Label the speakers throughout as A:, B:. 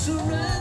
A: surrender.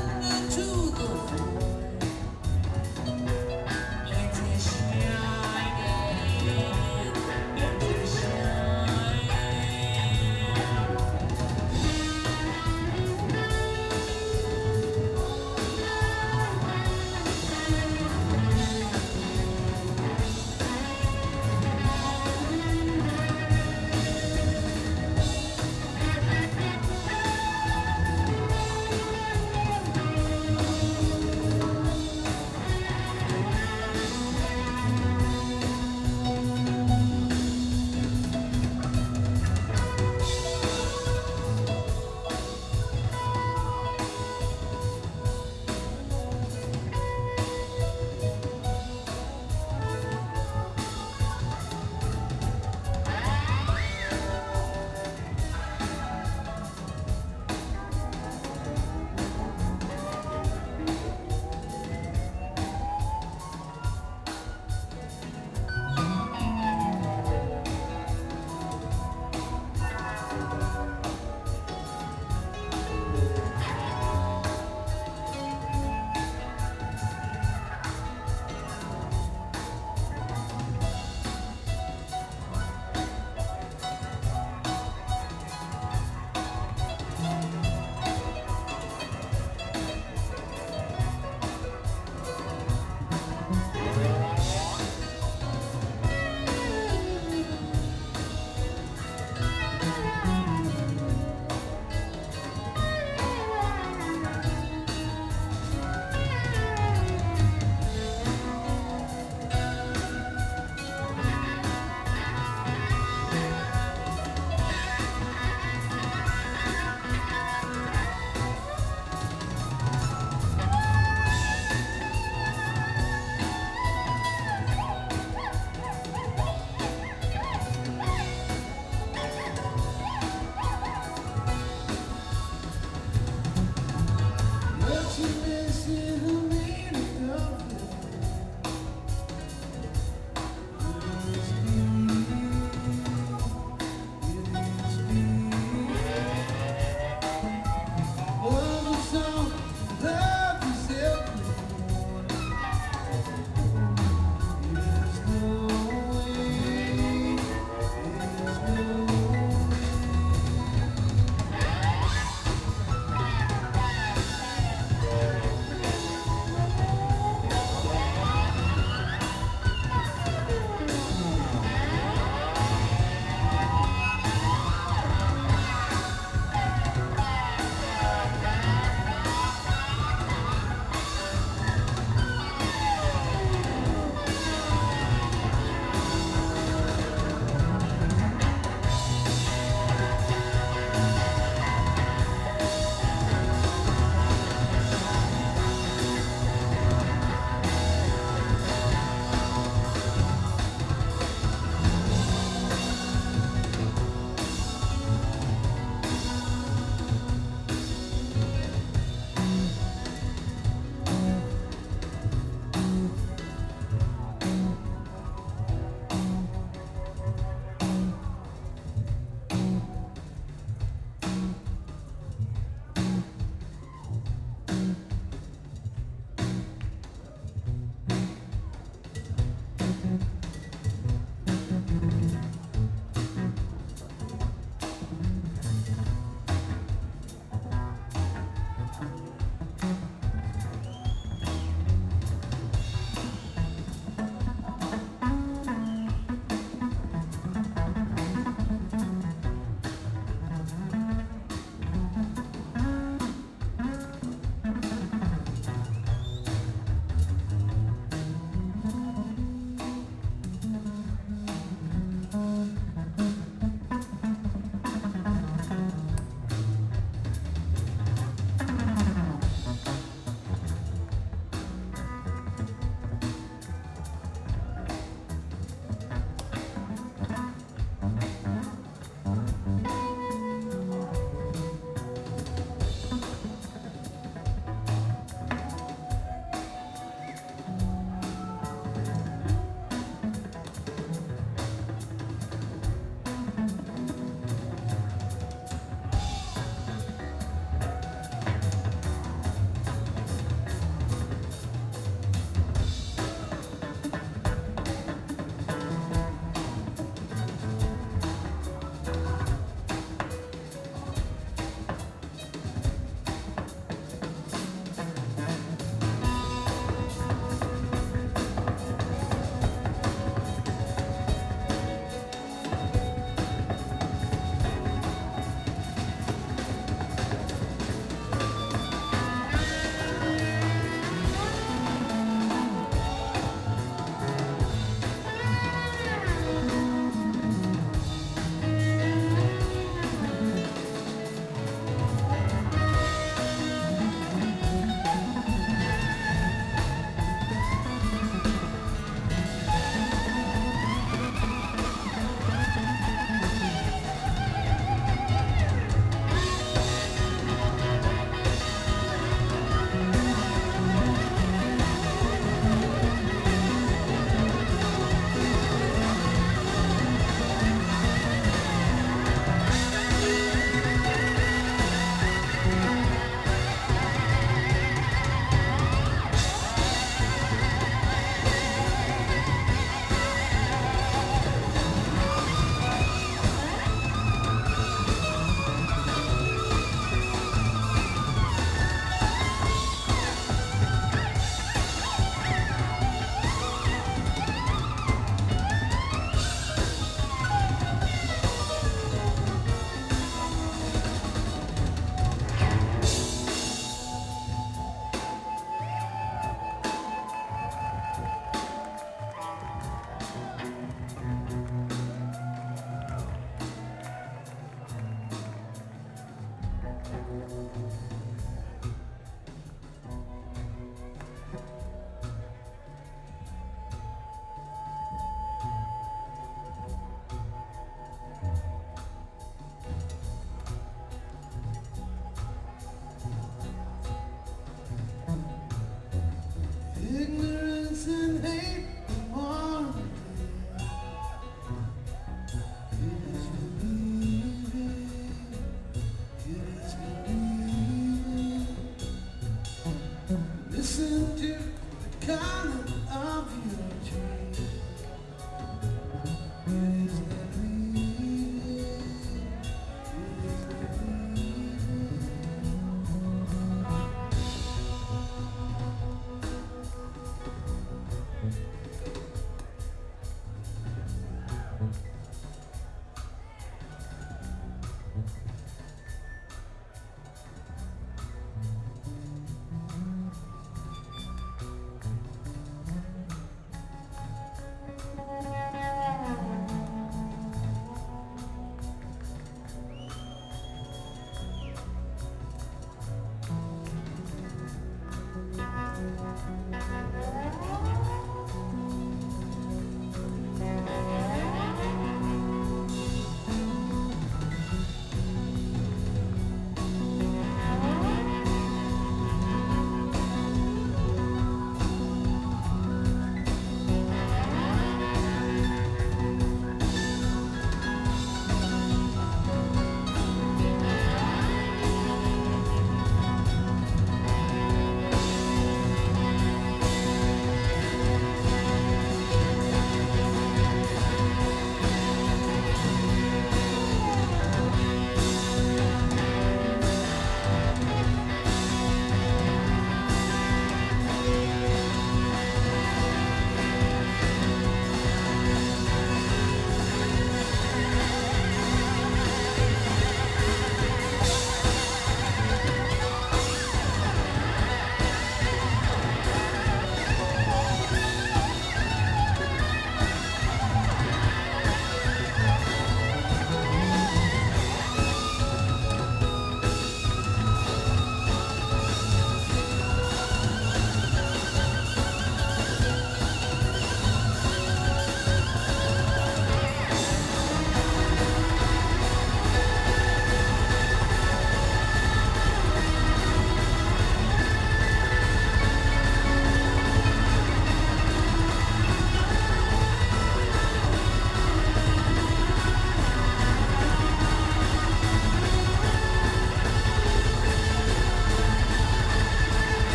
A: to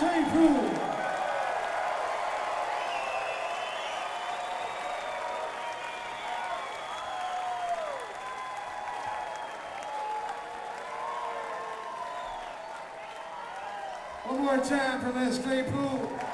A: One more time for Les Claypool.